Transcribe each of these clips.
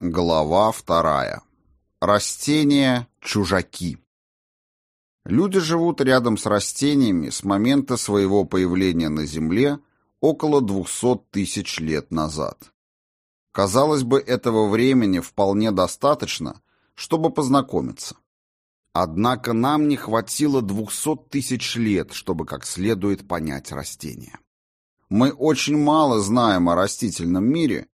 Глава вторая. Растения-чужаки. Люди живут рядом с растениями с момента своего появления на Земле около 200 тысяч лет назад. Казалось бы, этого времени вполне достаточно, чтобы познакомиться. Однако нам не хватило 200 тысяч лет, чтобы как следует понять растения. Мы очень мало знаем о растительном мире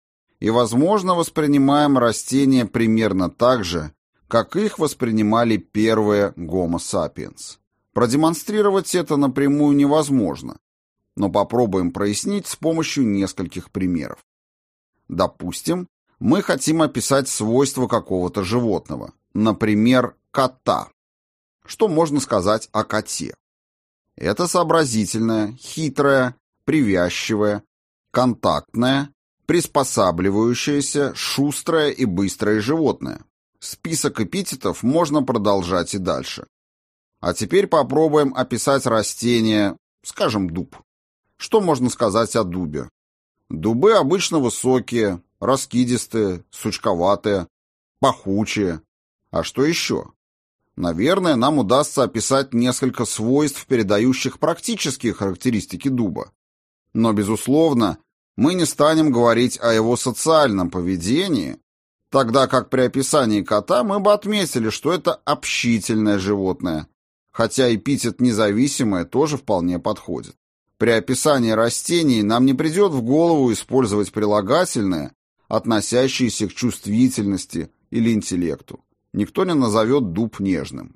и, возможно, воспринимаем растения примерно так же, как их воспринимали первые Homo sapiens. Продемонстрировать это напрямую невозможно, но попробуем прояснить с помощью нескольких примеров. Допустим, мы хотим описать свойства какого-то животного, например, кота. Что можно сказать о коте? Это сообразительное, хитрое, привязчивое, контактное, приспосабливающееся, шустрое и быстрое животное. Список эпитетов можно продолжать и дальше. А теперь попробуем описать растение, скажем, дуб. Что можно сказать о дубе? Дубы обычно высокие, раскидистые, сучковатые, пахучие. А что еще? Наверное, нам удастся описать несколько свойств, передающих практические характеристики дуба. Но, безусловно, мы не станем говорить о его социальном поведении, тогда как при описании кота мы бы отметили, что это общительное животное, хотя эпитет «независимое» тоже вполне подходит. При описании растений нам не придет в голову использовать прилагательное, относящееся к чувствительности или интеллекту. Никто не назовет дуб нежным.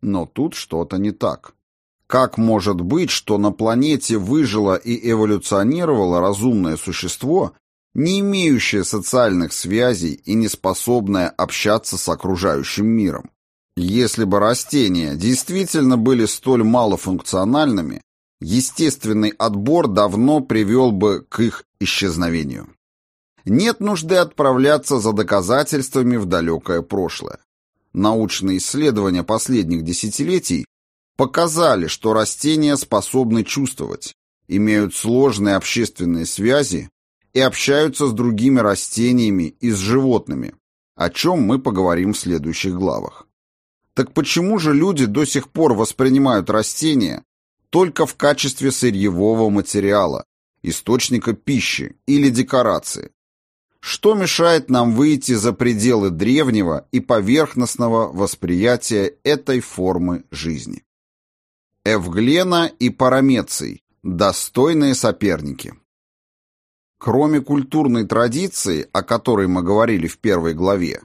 Но тут что-то не так. Как может быть, что на планете выжило и эволюционировало разумное существо, не имеющее социальных связей и не способное общаться с окружающим миром? Если бы растения действительно были столь малофункциональными, естественный отбор давно привел бы к их исчезновению. Нет нужды отправляться за доказательствами в далекое прошлое. Научные исследования последних десятилетий показали, что растения способны чувствовать, имеют сложные общественные связи и общаются с другими растениями и с животными, о чем мы поговорим в следующих главах. Так почему же люди до сих пор воспринимают растения только в качестве сырьевого материала, источника пищи или декорации? Что мешает нам выйти за пределы древнего и поверхностного восприятия этой формы жизни? Эвглена и Парамеций – достойные соперники. Кроме культурной традиции, о которой мы говорили в первой главе,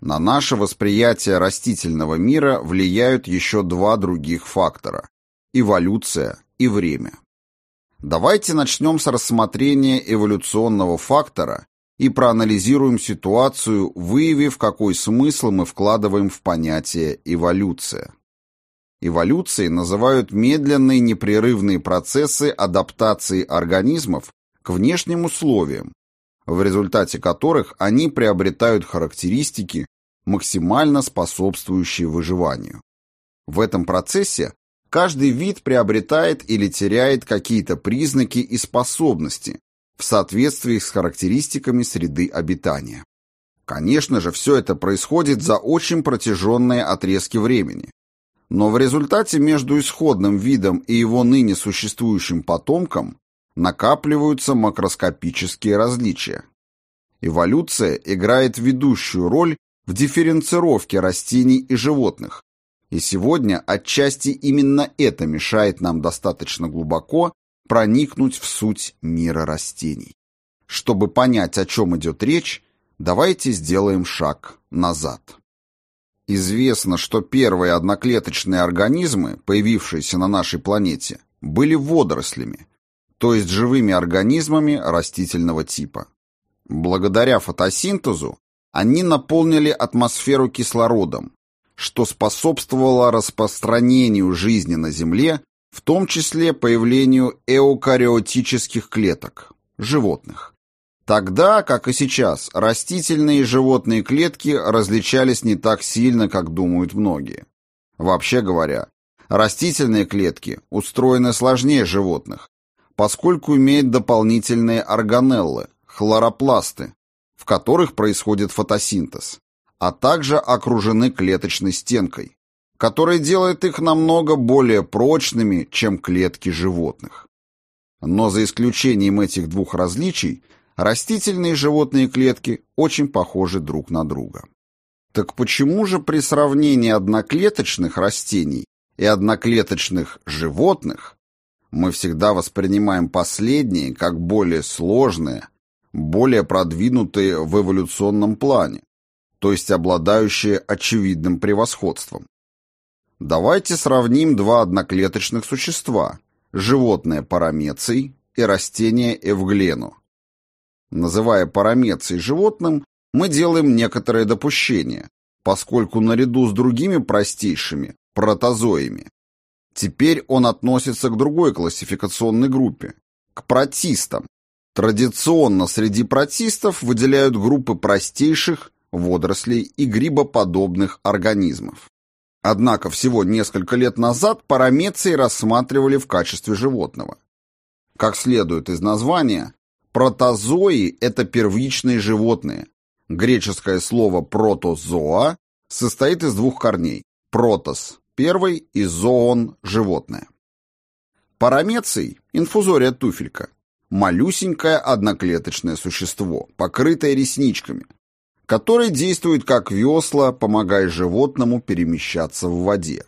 на наше восприятие растительного мира влияют еще два других фактора – эволюция и время. Давайте начнем с рассмотрения эволюционного фактора и проанализируем ситуацию, выявив, какой смысл мы вкладываем в понятие «эволюция». Эволюцией называют медленные непрерывные процессы адаптации организмов к внешним условиям, в результате которых они приобретают характеристики, максимально способствующие выживанию. В этом процессе каждый вид приобретает или теряет какие-то признаки и способности в соответствии с характеристиками среды обитания. Конечно же, все это происходит за очень протяженные отрезки времени, но в результате между исходным видом и его ныне существующим потомком накапливаются макроскопические различия. Эволюция играет ведущую роль в дифференцировке растений и животных, и сегодня отчасти именно это мешает нам достаточно глубоко проникнуть в суть мира растений. Чтобы понять, о чем идет речь, давайте сделаем шаг назад. Известно, что первые одноклеточные организмы, появившиеся на нашей планете, были водорослями, то есть живыми организмами растительного типа. Благодаря фотосинтезу они наполнили атмосферу кислородом, что способствовало распространению жизни на Земле, в том числе появлению эукариотических клеток, животных. Тогда, как и сейчас, растительные и животные клетки различались не так сильно, как думают многие. Вообще говоря, растительные клетки устроены сложнее животных, поскольку имеют дополнительные органеллы, хлоропласты, в которых происходит фотосинтез, а также окружены клеточной стенкой, которая делает их намного более прочными, чем клетки животных. Но за исключением этих двух различий, растительные и животные клетки очень похожи друг на друга. Так почему же при сравнении одноклеточных растений и одноклеточных животных мы всегда воспринимаем последние как более сложные, более продвинутые в эволюционном плане, то есть обладающие очевидным превосходством? Давайте сравним два одноклеточных существа – животное парамеций и растение эвглену. Называя парамеций животным, мы делаем некоторое допущение, поскольку наряду с другими простейшими, протозоями, теперь он относится к другой классификационной группе, к протистам. Традиционно среди протистов выделяют группы простейших, водорослей и грибоподобных организмов. Однако всего несколько лет назад парамеции рассматривали в качестве животного. Как следует из названия, протозои – это первичные животные, Греческое слово «протозоа» состоит из двух корней – «протос» – первый и «зоон» – животное. Парамеций – инфузория туфелька – малюсенькое одноклеточное существо, покрытое ресничками, которое действует как весла, помогая животному перемещаться в воде.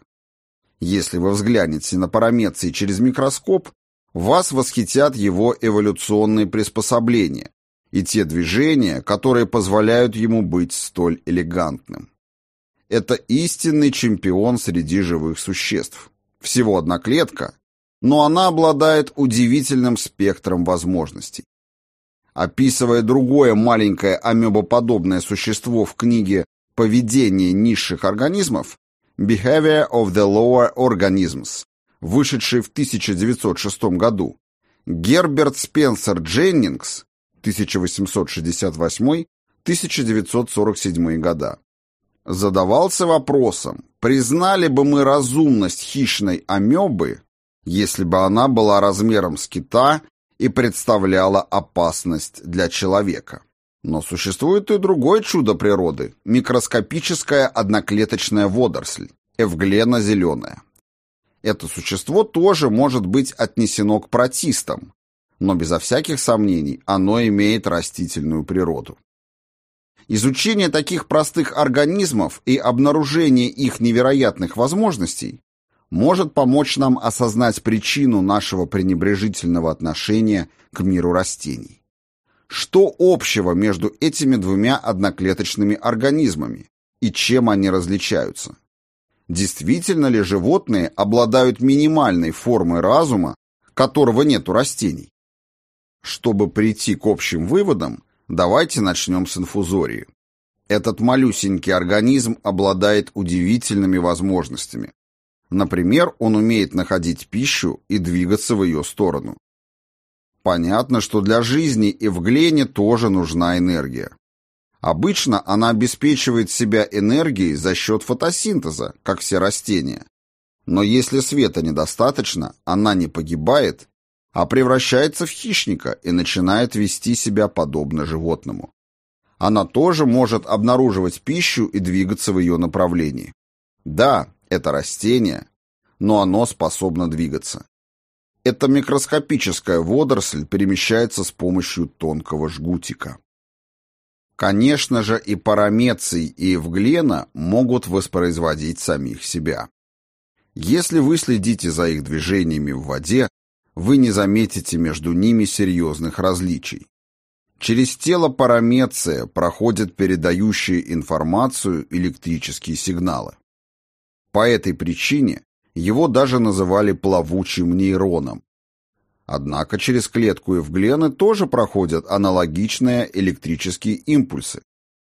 Если вы взглянете на парамеций через микроскоп, вас восхитят его эволюционные приспособления, и те движения, которые позволяют ему быть столь элегантным. Это истинный чемпион среди живых существ. Всего одна клетка, но она обладает удивительным спектром возможностей. Описывая другое маленькое амебоподобное существо в книге «Поведение низших организмов» Behavior of the Lower Organisms, вышедшей в 1906 году, Герберт Спенсер Дженнингс 1868-1947 года. Задавался вопросом, признали бы мы разумность хищной амебы, если бы она была размером с кита и представляла опасность для человека. Но существует и другое чудо природы – микроскопическая одноклеточная водоросль, эвглена зеленая. Это существо тоже может быть отнесено к протистам, но безо всяких сомнений оно имеет растительную природу. Изучение таких простых организмов и обнаружение их невероятных возможностей может помочь нам осознать причину нашего пренебрежительного отношения к миру растений. Что общего между этими двумя одноклеточными организмами и чем они различаются? Действительно ли животные обладают минимальной формой разума, которого нет у растений? Чтобы прийти к общим выводам, давайте начнем с инфузории. Этот малюсенький организм обладает удивительными возможностями. Например, он умеет находить пищу и двигаться в ее сторону. Понятно, что для жизни и в глене тоже нужна энергия. Обычно она обеспечивает себя энергией за счет фотосинтеза, как все растения. Но если света недостаточно, она не погибает а превращается в хищника и начинает вести себя подобно животному. Она тоже может обнаруживать пищу и двигаться в ее направлении. Да, это растение, но оно способно двигаться. Эта микроскопическая водоросль перемещается с помощью тонкого жгутика. Конечно же, и парамеций, и эвглена могут воспроизводить самих себя. Если вы следите за их движениями в воде, вы не заметите между ними серьезных различий. Через тело парамеция проходят передающие информацию электрические сигналы. По этой причине его даже называли плавучим нейроном. Однако через клетку эвглены тоже проходят аналогичные электрические импульсы.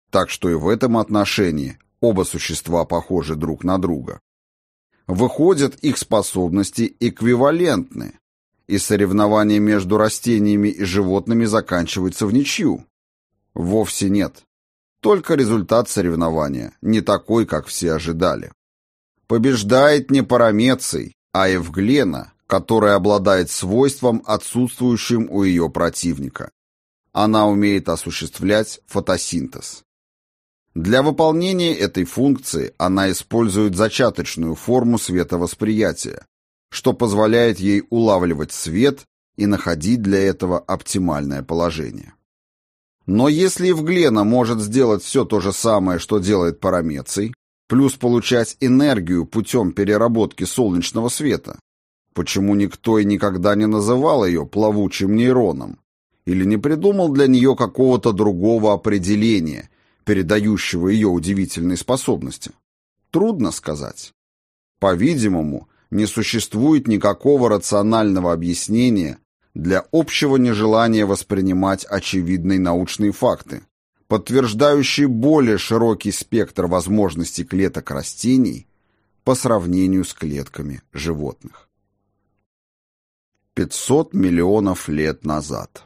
Так что и в этом отношении оба существа похожи друг на друга. Выходят, их способности эквивалентны, и соревнования между растениями и животными заканчиваются в ничью? Вовсе нет. Только результат соревнования, не такой, как все ожидали. Побеждает не Парамеций, а Евглена, которая обладает свойством, отсутствующим у ее противника. она умеет осуществлять фотосинтез. Для выполнения этой функции она использует зачаточную форму световосприятия, что позволяет ей улавливать свет и находить для этого оптимальное положение. Но если Евглена может сделать все то же самое, что делает Парамеций, плюс получать энергию путем переработки солнечного света, почему никто и никогда не называл ее плавучим нейроном? Или не придумал для нее какого-то другого определения, передающего ее удивительные способности? Трудно сказать. По-видимому, не существует никакого рационального объяснения для общего нежелания воспринимать очевидные научные факты, подтверждающие более широкий спектр возможностей клеток растений по сравнению с клетками животных. 500 миллионов лет назад.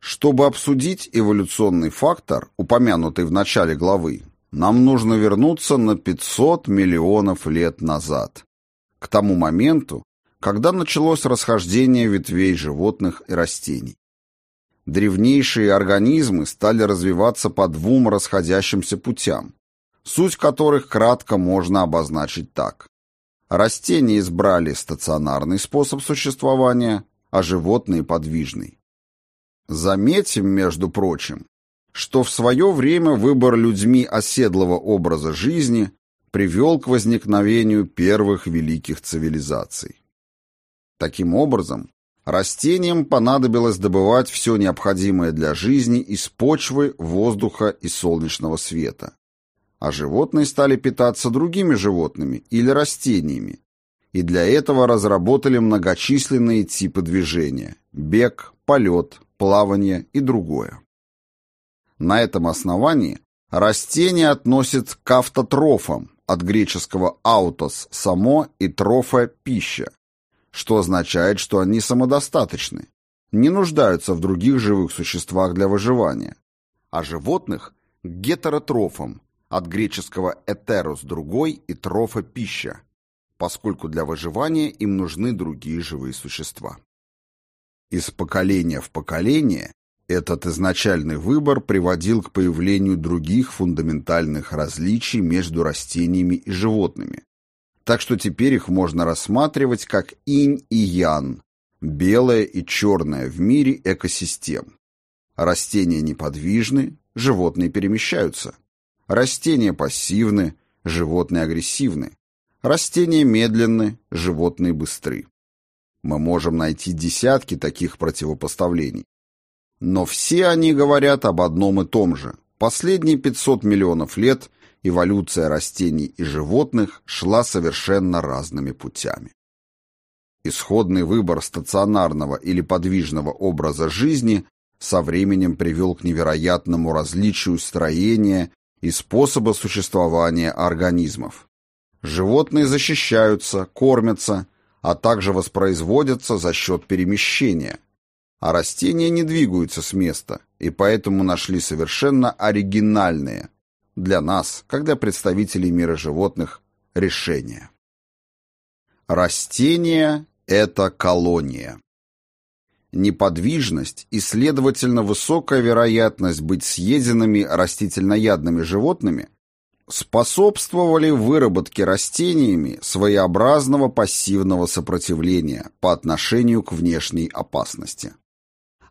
Чтобы обсудить эволюционный фактор, упомянутый в начале главы, нам нужно вернуться на 500 миллионов лет назад, к тому моменту, когда началось расхождение ветвей животных и растений. Древнейшие организмы стали развиваться по двум расходящимся путям, суть которых кратко можно обозначить так. Растения избрали стационарный способ существования, а животные – подвижный. Заметим, между прочим, что в свое время выбор людьми оседлого образа жизни привел к возникновению первых великих цивилизаций. Таким образом, растениям понадобилось добывать все необходимое для жизни из почвы, воздуха и солнечного света. А животные стали питаться другими животными или растениями, и для этого разработали многочисленные типы движения – бег, полет, плавание и другое. На этом основании растения относят к автотрофам, от греческого «аутос» – «само» и «трофа» – «пища», что означает, что они самодостаточны, не нуждаются в других живых существах для выживания, а животных – гетеротрофам, от греческого «этерос» – «другой» и «трофа» – «пища», поскольку для выживания им нужны другие живые существа. Из поколения в поколение этот изначальный выбор приводил к появлению других фундаментальных различий между растениями и животными, так что теперь их можно рассматривать как инь и ян, белое и черное в мире экосистем. Растения неподвижны, животные перемещаются. Растения пассивны, животные агрессивны. Растения медленны, животные быстры. Мы можем найти десятки таких противопоставлений. Но все они говорят об одном и том же. Последние 500 миллионов лет эволюция растений и животных шла совершенно разными путями. Исходный выбор стационарного или подвижного образа жизни со временем привел к невероятному различию строения и способа существования организмов. Животные защищаются, кормятся, а также воспроизводятся за счет перемещения, а растения не двигаются с места и поэтому нашли совершенно оригинальные, для нас, для представителей мира животных, решение. Растение – это колония. Неподвижность и, следовательно, высокая вероятность быть съеденными растительноядными животными способствовали выработке растениями своеобразного пассивного сопротивления по отношению к внешней опасности.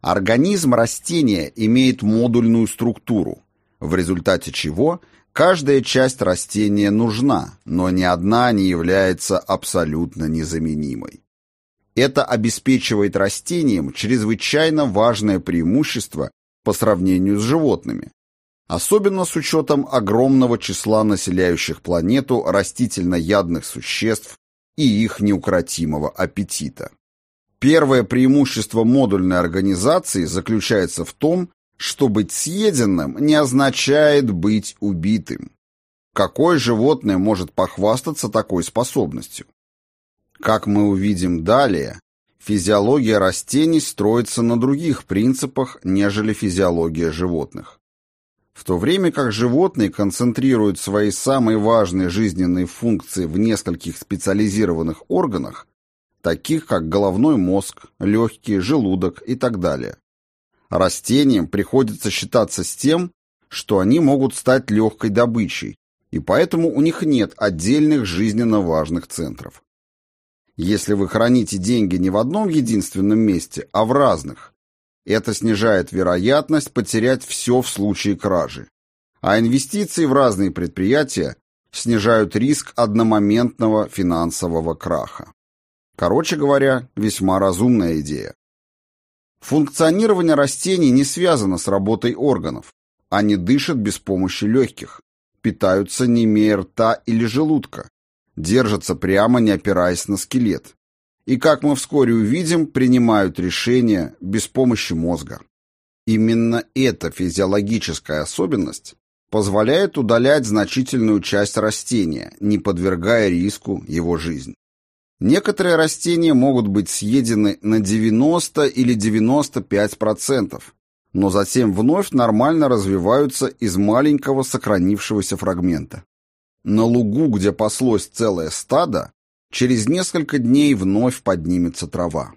Организм растения имеет модульную структуру, в результате чего каждая часть растения нужна, но ни одна не является абсолютно незаменимой. Это обеспечивает растениям чрезвычайно важное преимущество по сравнению с животными, особенно с учетом огромного числа населяющих планету растительноядных существ и их неукротимого аппетита. Первое преимущество модульной организации заключается в том, что быть съеденным не означает быть убитым. Какое животное может похвастаться такой способностью? Как мы увидим далее, физиология растений строится на других принципах, нежели физиология животных. В то время как животные концентрируют свои самые важные жизненные функции в нескольких специализированных органах, таких как головной мозг, легкие, желудок и так далее, Растениям приходится считаться с тем, что они могут стать легкой добычей, и поэтому у них нет отдельных жизненно важных центров. Если вы храните деньги не в одном единственном месте, а в разных, это снижает вероятность потерять все в случае кражи. А инвестиции в разные предприятия снижают риск одномоментного финансового краха. Короче говоря, весьма разумная идея. Функционирование растений не связано с работой органов. Они дышат без помощи легких, питаются не имея рта или желудка, держатся прямо, не опираясь на скелет. И, как мы вскоре увидим, принимают решения без помощи мозга. Именно эта физиологическая особенность позволяет удалять значительную часть растения, не подвергая риску его жизнь. Некоторые растения могут быть съедены на 90 или 95%, но затем вновь нормально развиваются из маленького сохранившегося фрагмента. На лугу, где паслось целое стадо, через несколько дней вновь поднимется трава.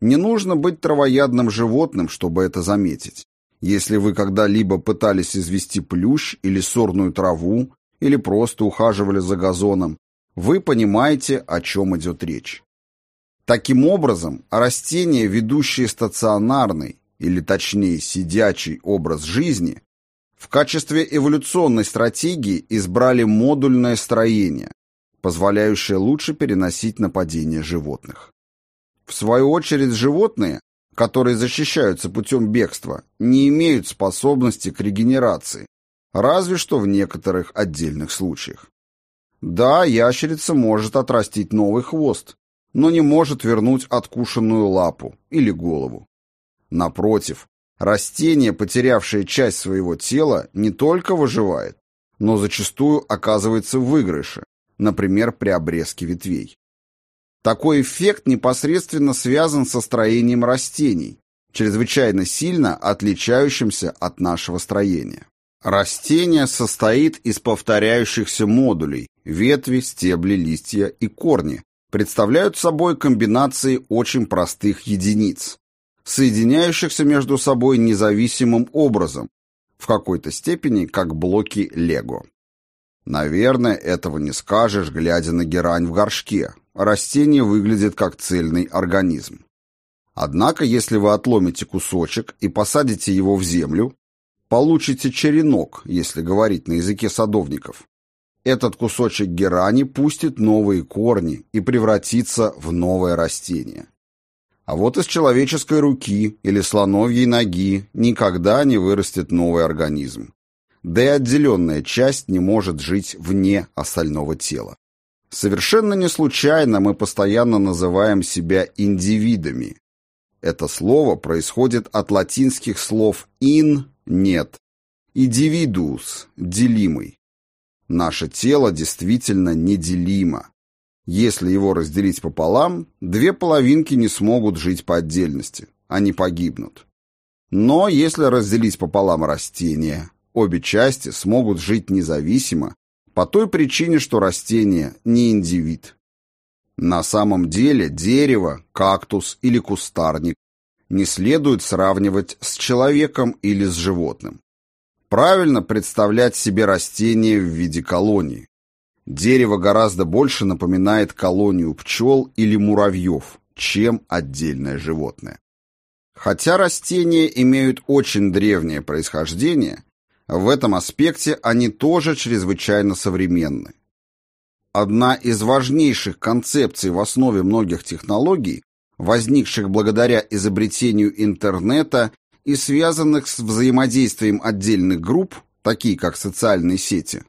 Не нужно быть травоядным животным, чтобы это заметить. Если вы когда-либо пытались извести плющ или сорную траву, или просто ухаживали за газоном, вы понимаете, о чем идет речь. Таким образом, растения, ведущие стационарный, или точнее сидячий образ жизни, в качестве эволюционной стратегии избрали модульное строение, позволяющее лучше переносить нападения животных. В свою очередь животные, которые защищаются путем бегства, не имеют способности к регенерации, разве что в некоторых отдельных случаях. Да, ящерица может отрастить новый хвост, но не может вернуть откушенную лапу или голову. Напротив, Растение, потерявшее часть своего тела, не только выживает, но зачастую оказывается в выигрыше, например, при обрезке ветвей. Такой эффект непосредственно связан со строением растений, чрезвычайно сильно отличающимся от нашего строения. Растение состоит из повторяющихся модулей – ветви, стебли, листья и корни, представляют собой комбинации очень простых единиц, соединяющихся между собой независимым образом, в какой-то степени как блоки лего. Наверное, этого не скажешь, глядя на герань в горшке. Растение выглядит как цельный организм. Однако, если вы отломите кусочек и посадите его в землю, получите черенок, если говорить на языке садовников. Этот кусочек герани пустит новые корни и превратится в новое растение. А вот из человеческой руки или слоновьей ноги никогда не вырастет новый организм. Да и отделенная часть не может жить вне остального тела. Совершенно не случайно мы постоянно называем себя индивидами. Это слово происходит от латинских слов «in» – «нет», и «dividus» – «делимый». Наше тело действительно неделимо. Если его разделить пополам, две половинки не смогут жить по отдельности, они погибнут. Но если разделить пополам растения, обе части смогут жить независимо по той причине, что растение не индивид. На самом деле дерево, кактус или кустарник не следует сравнивать с человеком или с животным. Правильно представлять себе растение в виде колонии. Дерево гораздо больше напоминает колонию пчел или муравьев, чем отдельное животное. Хотя растения имеют очень древнее происхождение, в этом аспекте они тоже чрезвычайно современны. Одна из важнейших концепций в основе многих технологий, возникших благодаря изобретению интернета и связанных с взаимодействием отдельных групп, такие как социальные сети,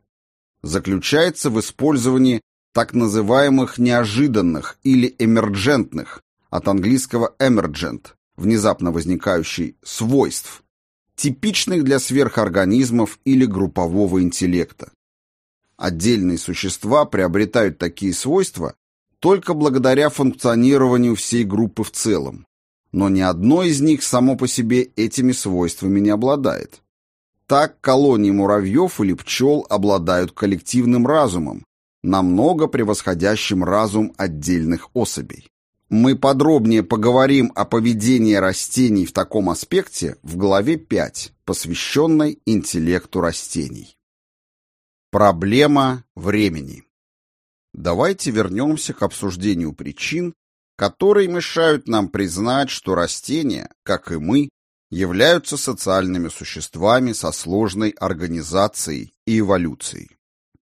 заключается в использовании так называемых неожиданных или эмерджентных, от английского emergent, внезапно возникающий, свойств, типичных для сверхорганизмов или группового интеллекта. Отдельные существа приобретают такие свойства только благодаря функционированию всей группы в целом, но ни одно из них само по себе этими свойствами не обладает. Так колонии муравьев или пчел обладают коллективным разумом, намного превосходящим разум отдельных особей. Мы подробнее поговорим о поведении растений в таком аспекте в главе 5, посвященной интеллекту растений. Проблема времени. Давайте вернемся к обсуждению причин, которые мешают нам признать, что растения, как и мы, являются социальными существами со сложной организацией и эволюцией.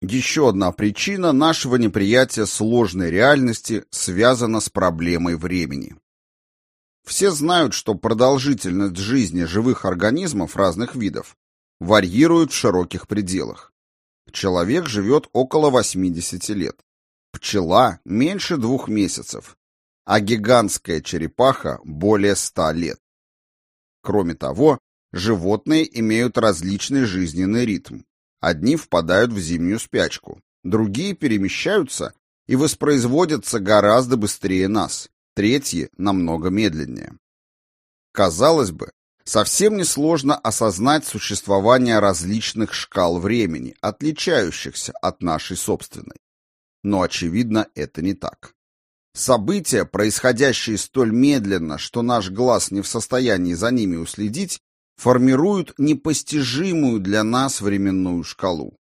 Еще одна причина нашего неприятия сложной реальности связана с проблемой времени. Все знают, что продолжительность жизни живых организмов разных видов варьирует в широких пределах. Человек живет около 80 лет. Пчела – меньше двух месяцев, а гигантская черепаха – более 100 лет. Кроме того, животные имеют различный жизненный ритм. Одни впадают в зимнюю спячку, другие перемещаются и воспроизводятся гораздо быстрее нас, третьи намного медленнее. Казалось бы, совсем несложно осознать существование различных шкал времени, отличающихся от нашей собственной. Но, очевидно, это не так. События, происходящие столь медленно, что наш глаз не в состоянии за ними уследить, формируют непостижимую для нас временную шкалу.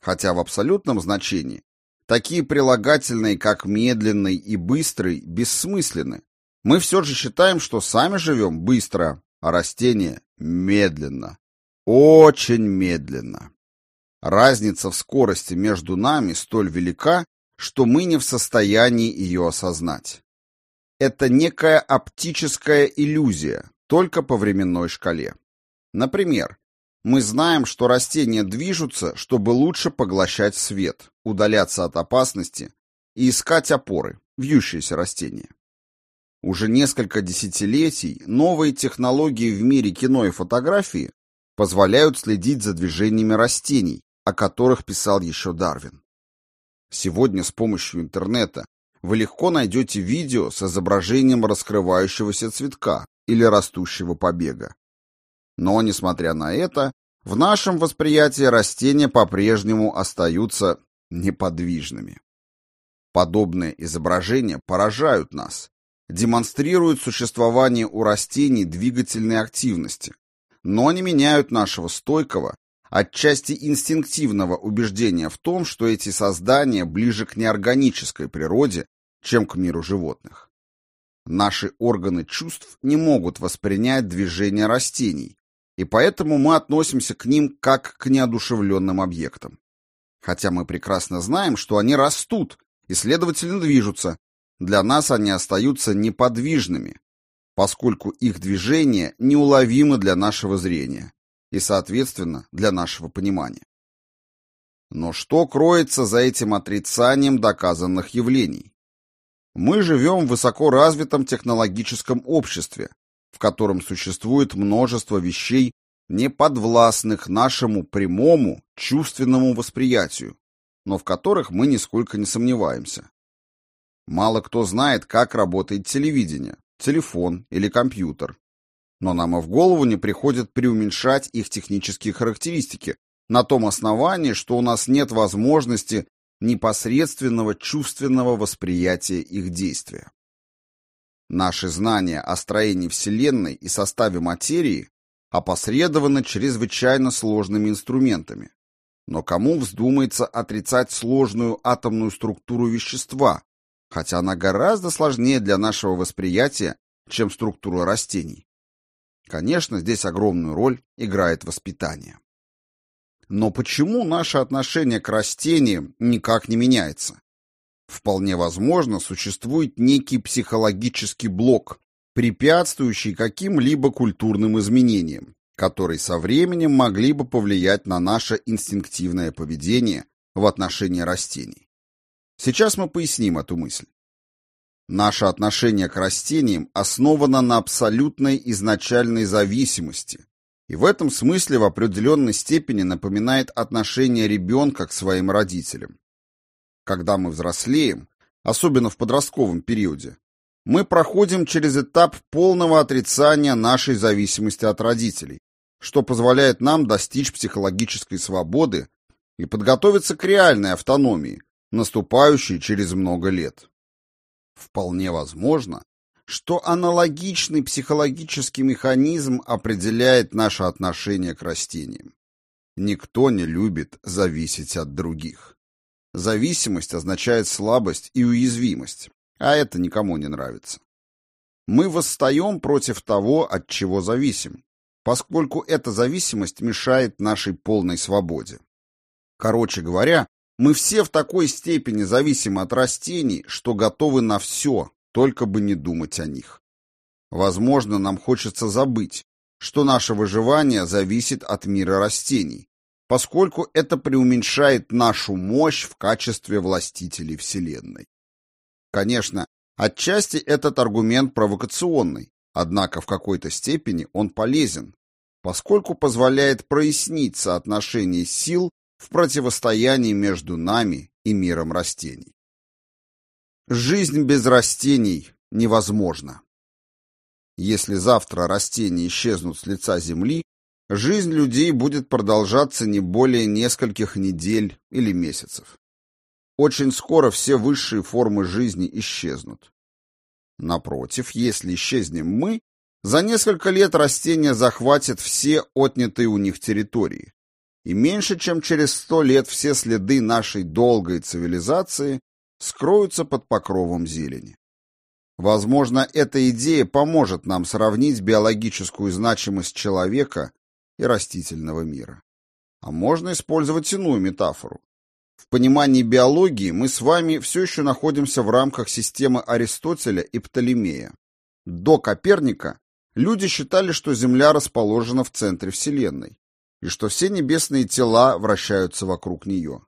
Хотя в абсолютном значении такие прилагательные, как медленный и быстрый, бессмысленны. Мы все же считаем, что сами живем быстро, а растения медленно. Очень медленно. Разница в скорости между нами столь велика, что мы не в состоянии ее осознать. Это некая оптическая иллюзия, только по временной шкале. Например, мы знаем, что растения движутся, чтобы лучше поглощать свет, удаляться от опасности и искать опоры, вьющиеся растения. Уже несколько десятилетий новые технологии в мире кино и фотографии позволяют следить за движениями растений, о которых писал еще Дарвин. Сегодня с помощью интернета вы легко найдете видео с изображением раскрывающегося цветка или растущего побега. Но, несмотря на это, в нашем восприятии растения по-прежнему остаются неподвижными. Подобные изображения поражают нас, демонстрируют существование у растений двигательной активности, но не меняют нашего стойкого, отчасти инстинктивного убеждения в том, что эти создания ближе к неорганической природе, чем к миру животных. Наши органы чувств не могут воспринять движение растений, и поэтому мы относимся к ним как к неодушевленным объектам. Хотя мы прекрасно знаем, что они растут и, следовательно, движутся, для нас они остаются неподвижными, поскольку их движения неуловимы для нашего зрения, и, соответственно, для нашего понимания. Но что кроется за этим отрицанием доказанных явлений? Мы живем в высокоразвитом технологическом обществе, в котором существует множество вещей, не подвластных нашему прямому чувственному восприятию, но в которых мы нисколько не сомневаемся. Мало кто знает, как работает телевидение, телефон или компьютер, но нам и в голову не приходит преуменьшать их технические характеристики на том основании, что у нас нет возможности непосредственного чувственного восприятия их действия. Наши знания о строении Вселенной и составе материи опосредованы чрезвычайно сложными инструментами. Но кому вздумается отрицать сложную атомную структуру вещества, хотя она гораздо сложнее для нашего восприятия, чем структура растений? Конечно, здесь огромную роль играет воспитание. Но почему наше отношение к растениям никак не меняется? Вполне возможно, существует некий психологический блок, препятствующий каким-либо культурным изменениям, которые со временем могли бы повлиять на наше инстинктивное поведение в отношении растений. Сейчас мы поясним эту мысль. Наше отношение к растениям основано на абсолютной изначальной зависимости, и в этом смысле в определенной степени напоминает отношение ребенка к своим родителям. Когда мы взрослеем, особенно в подростковом периоде, мы проходим через этап полного отрицания нашей зависимости от родителей, что позволяет нам достичь психологической свободы и подготовиться к реальной автономии, наступающей через много лет. Вполне возможно, что аналогичный психологический механизм определяет наше отношение к растениям. Никто не любит зависеть от других. Зависимость означает слабость и уязвимость, а это никому не нравится. Мы восстаем против того, от чего зависим, поскольку эта зависимость мешает нашей полной свободе. Короче говоря, мы все в такой степени зависимы от растений, что готовы на все, только бы не думать о них. Возможно, нам хочется забыть, что наше выживание зависит от мира растений, поскольку это преуменьшает нашу мощь в качестве властителей Вселенной. Конечно, отчасти этот аргумент провокационный, однако в какой-то степени он полезен, поскольку позволяет прояснить соотношение сил в противостоянии между нами и миром растений. Жизнь без растений невозможна. Если завтра растения исчезнут с лица земли, жизнь людей будет продолжаться не более нескольких недель или месяцев. Очень скоро все высшие формы жизни исчезнут. Напротив, если исчезнем мы, за несколько лет растения захватят все отнятые у них территории, и меньше чем через сто лет все следы нашей долгой цивилизации скроются под покровом зелени. Возможно, эта идея поможет нам сравнить биологическую значимость человека и растительного мира. А можно использовать иную метафору. В понимании биологии мы с вами все еще находимся в рамках системы Аристотеля и Птолемея. До Коперника люди считали, что Земля расположена в центре Вселенной, и что все небесные тела вращаются вокруг нее.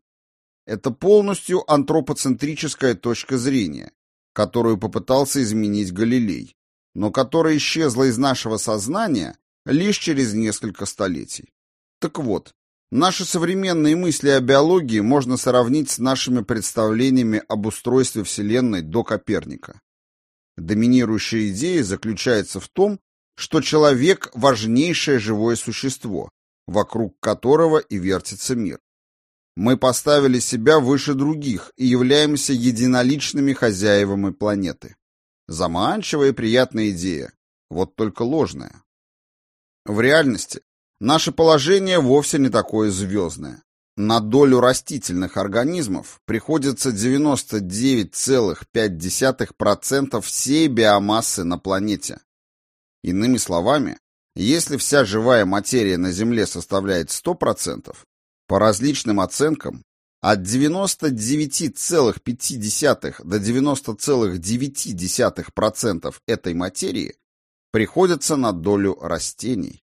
Это полностью антропоцентрическая точка зрения, которую попытался изменить Галилей, но которая исчезла из нашего сознания лишь через несколько столетий. Так вот, наши современные мысли о биологии можно сравнить с нашими представлениями об устройстве Вселенной до Коперника. Доминирующая идея заключается в том, что человек – важнейшее живое существо, вокруг которого и вертится мир. Мы поставили себя выше других и являемся единоличными хозяевами планеты. Заманчивая и приятная идея, вот только ложная. В реальности наше положение вовсе не такое звездное. На долю растительных организмов приходится 99,5% всей биомассы на планете. Иными словами, если вся живая материя на Земле составляет 100%, по различным оценкам, от 99,5 до 90,9% этой материи приходится на долю растений.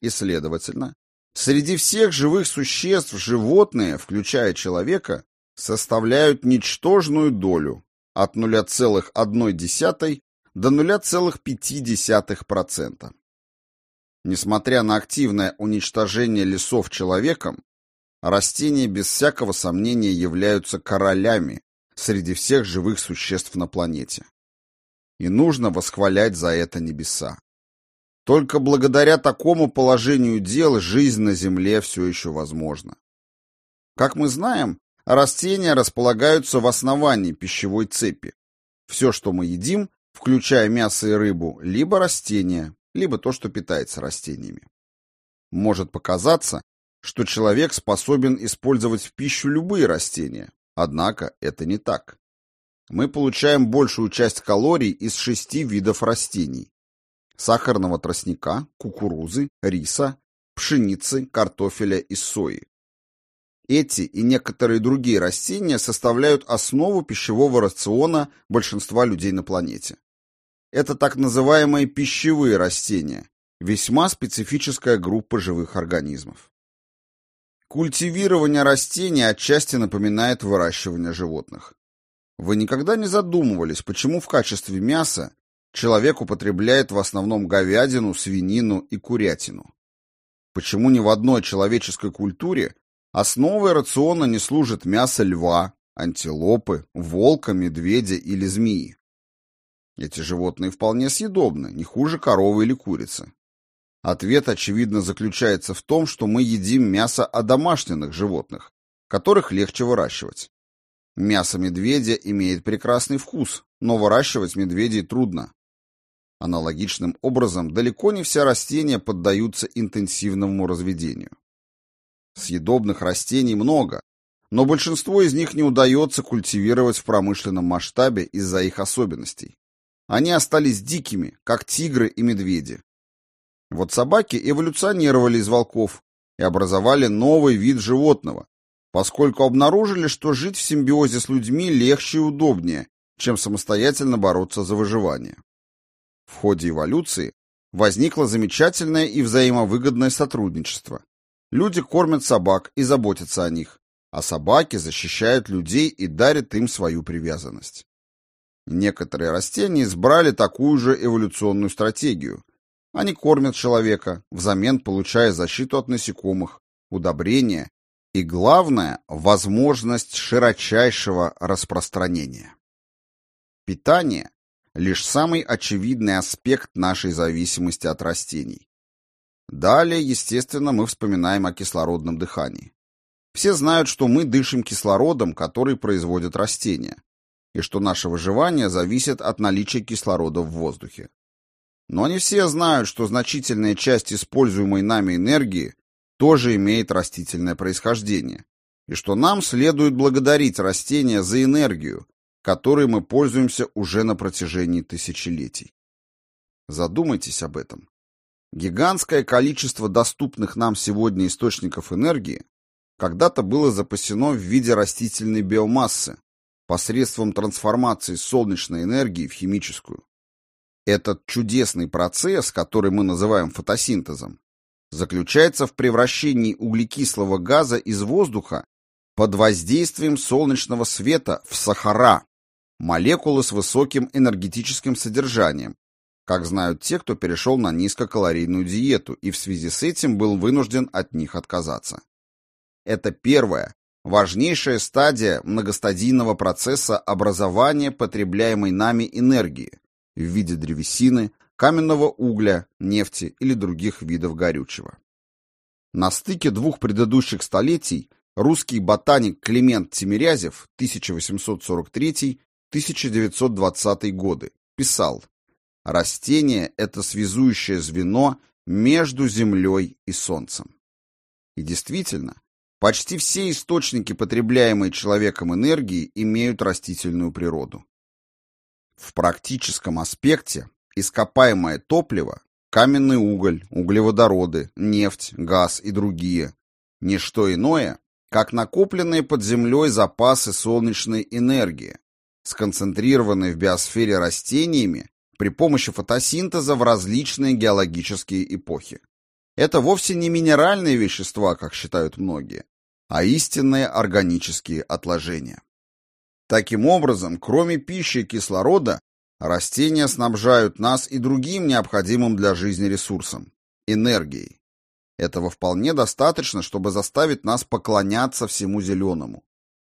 И, следовательно, среди всех живых существ животные, включая человека, составляют ничтожную долю от 0,1 до 0,5%. Несмотря на активное уничтожение лесов человеком, растения без всякого сомнения являются королями среди всех живых существ на планете. И нужно восхвалять за это небеса. Только благодаря такому положению дел жизнь на Земле все еще возможна. Как мы знаем, растения располагаются в основании пищевой цепи. Все, что мы едим, включая мясо и рыбу, либо растения, либо то, что питается растениями. Может показаться, что человек способен использовать в пищу любые растения. Однако это не так. Мы получаем большую часть калорий из шести видов растений. Сахарного тростника, кукурузы, риса, пшеницы, картофеля и сои. Эти и некоторые другие растения составляют основу пищевого рациона большинства людей на планете. Это так называемые пищевые растения, весьма специфическая группа живых организмов. Культивирование растений отчасти напоминает выращивание животных. Вы никогда не задумывались, почему в качестве мяса человек употребляет в основном говядину, свинину и курятину? Почему ни в одной человеческой культуре основой рациона не служит мясо льва, антилопы, волка, медведя или змеи? Эти животные вполне съедобны, не хуже коровы или курицы. Ответ, очевидно, заключается в том, что мы едим мясо одомашненных животных, которых легче выращивать. Мясо медведя имеет прекрасный вкус, но выращивать медведей трудно. Аналогичным образом далеко не все растения поддаются интенсивному разведению. Съедобных растений много, но большинство из них не удается культивировать в промышленном масштабе из-за их особенностей. Они остались дикими, как тигры и медведи. Вот собаки эволюционировали из волков и образовали новый вид животного, поскольку обнаружили, что жить в симбиозе с людьми легче и удобнее, чем самостоятельно бороться за выживание. В ходе эволюции возникло замечательное и взаимовыгодное сотрудничество. Люди кормят собак и заботятся о них, а собаки защищают людей и дарят им свою привязанность. Некоторые растения избрали такую же эволюционную стратегию. Они кормят человека, взамен получая защиту от насекомых, удобрения и, главное, возможность широчайшего распространения. Питание – лишь самый очевидный аспект нашей зависимости от растений. Далее, естественно, мы вспоминаем о кислородном дыхании. Все знают, что мы дышим кислородом, который производят растения, и что наше выживание зависит от наличия кислорода в воздухе. Но не все знают, что значительная часть используемой нами энергии тоже имеет растительное происхождение, и что нам следует благодарить растения за энергию, которой мы пользуемся уже на протяжении тысячелетий. Задумайтесь об этом. Гигантское количество доступных нам сегодня источников энергии когда-то было запасено в виде растительной биомассы посредством трансформации солнечной энергии в химическую. Этот чудесный процесс, который мы называем фотосинтезом, заключается в превращении углекислого газа из воздуха под воздействием солнечного света в сахара, молекулы с высоким энергетическим содержанием, как знают те, кто перешел на низкокалорийную диету и в связи с этим был вынужден от них отказаться. Это первая, важнейшая стадия многостадийного процесса образования потребляемой нами энергии в виде древесины, каменного угля, нефти или других видов горючего. На стыке двух предыдущих столетий русский ботаник Климент Тимирязев 1843-1920 годы писал Растение – это связующее звено между Землей и Солнцем. И действительно, почти все источники, потребляемой человеком энергии, имеют растительную природу. В практическом аспекте ископаемое топливо, каменный уголь, углеводороды, нефть, газ и другие – не что иное, как накопленные под землей запасы солнечной энергии, сконцентрированные в биосфере растениями при помощи фотосинтеза в различные геологические эпохи. Это вовсе не минеральные вещества, как считают многие, а истинные органические отложения. Таким образом, кроме пищи и кислорода, растения снабжают нас и другим необходимым для жизни ресурсом – энергией. Этого вполне достаточно, чтобы заставить нас поклоняться всему зеленому.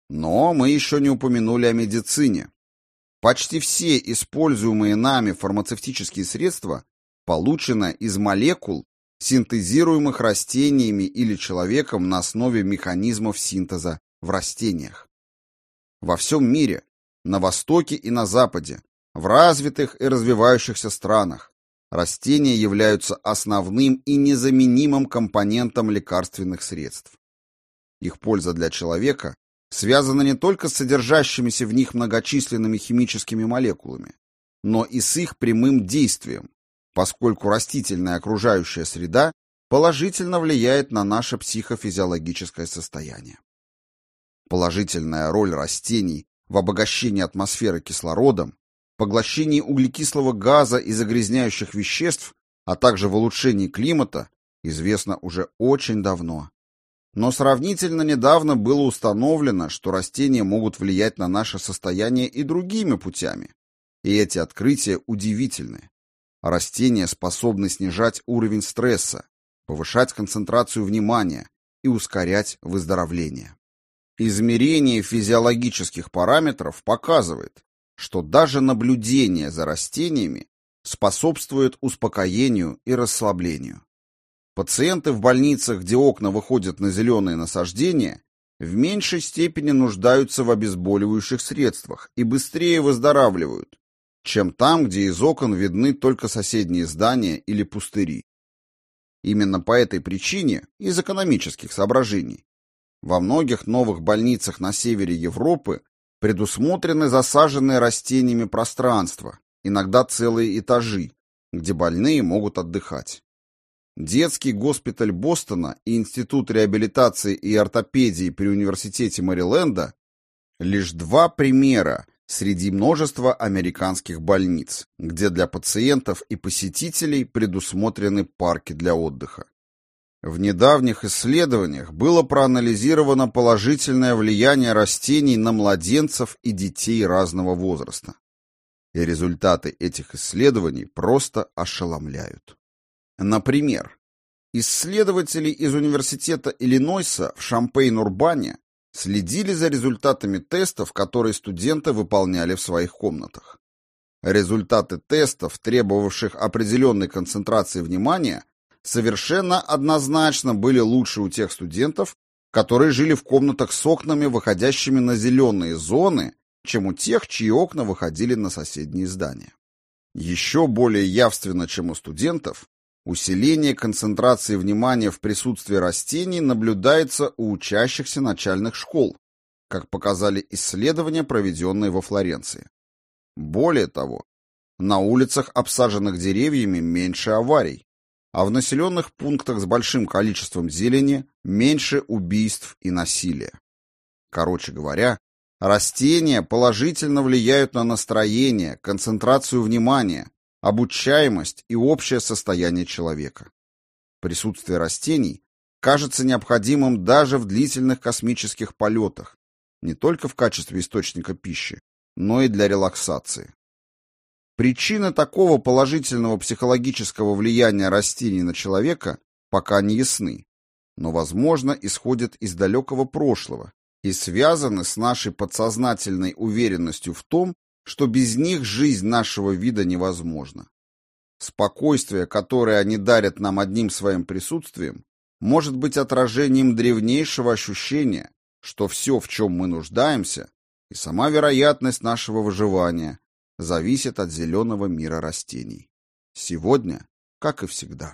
Но мы еще не упомянули о медицине, Почти все используемые нами фармацевтические средства получены из молекул, синтезируемых растениями или человеком на основе механизмов синтеза в растениях. Во всем мире, на Востоке и на Западе, в развитых и развивающихся странах, растения являются основным и незаменимым компонентом лекарственных средств. Их польза для человека связана не только с содержащимися в них многочисленными химическими молекулами, но и с их прямым действием, поскольку растительная окружающая среда положительно влияет на наше психофизиологическое состояние. Положительная роль растений в обогащении атмосферы кислородом, поглощении углекислого газа и загрязняющих веществ, а также в улучшении климата, известна уже очень давно. Но сравнительно недавно было установлено, что растения могут влиять на наше состояние и другими путями. И эти открытия удивительны. Растения способны снижать уровень стресса, повышать концентрацию внимания и ускорять выздоровление. Измерение физиологических параметров показывает, что даже наблюдение за растениями способствует успокоению и расслаблению. Пациенты в больницах, где окна выходят на зеленые насаждения, в меньшей степени нуждаются в обезболивающих средствах и быстрее выздоравливают, чем там, где из окон видны только соседние здания или пустыри. Именно по этой причине, из экономических соображений, во многих новых больницах на севере Европы предусмотрены засаженные растениями пространства, иногда целые этажи, где больные могут отдыхать. Детский госпиталь Бостона и Институт реабилитации и ортопедии при Университете Мэриленда – лишь два примера среди множества американских больниц, где для пациентов и посетителей предусмотрены парки для отдыха. В недавних исследованиях было проанализировано положительное влияние растений на младенцев и детей разного возраста. И результаты этих исследований просто ошеломляют. Например, исследователи из Университета Иллинойса в Шампейн-Урбане следили за результатами тестов, которые студенты выполняли в своих комнатах. Результаты тестов, требовавших определенной концентрации внимания, совершенно однозначно были лучше у тех студентов, которые жили в комнатах с окнами, выходящими на зеленые зоны, чем у тех, чьи окна выходили на соседние здания. Еще более явственно, чем у студентов, Усиление концентрации внимания в присутствии растений наблюдается у учащихся начальных школ, как показали исследования, проведенные во Флоренции. Более того, на улицах, обсаженных деревьями, меньше аварий, а в населенных пунктах с большим количеством зелени меньше убийств и насилия. Короче говоря, растения положительно влияют на настроение, концентрацию внимания, обучаемость и общее состояние человека. Присутствие растений кажется необходимым даже в длительных космических полетах, не только в качестве источника пищи, но и для релаксации. Причины такого положительного психологического влияния растений на человека пока не ясны, но, возможно, исходят из далекого прошлого и связаны с нашей подсознательной уверенностью в том, что без них жизнь нашего вида невозможна. Спокойствие, которое они дарят нам одним своим присутствием, может быть отражением древнейшего ощущения, что все, в чем мы нуждаемся, и сама вероятность нашего выживания зависит от зеленого мира растений. Сегодня, как и всегда.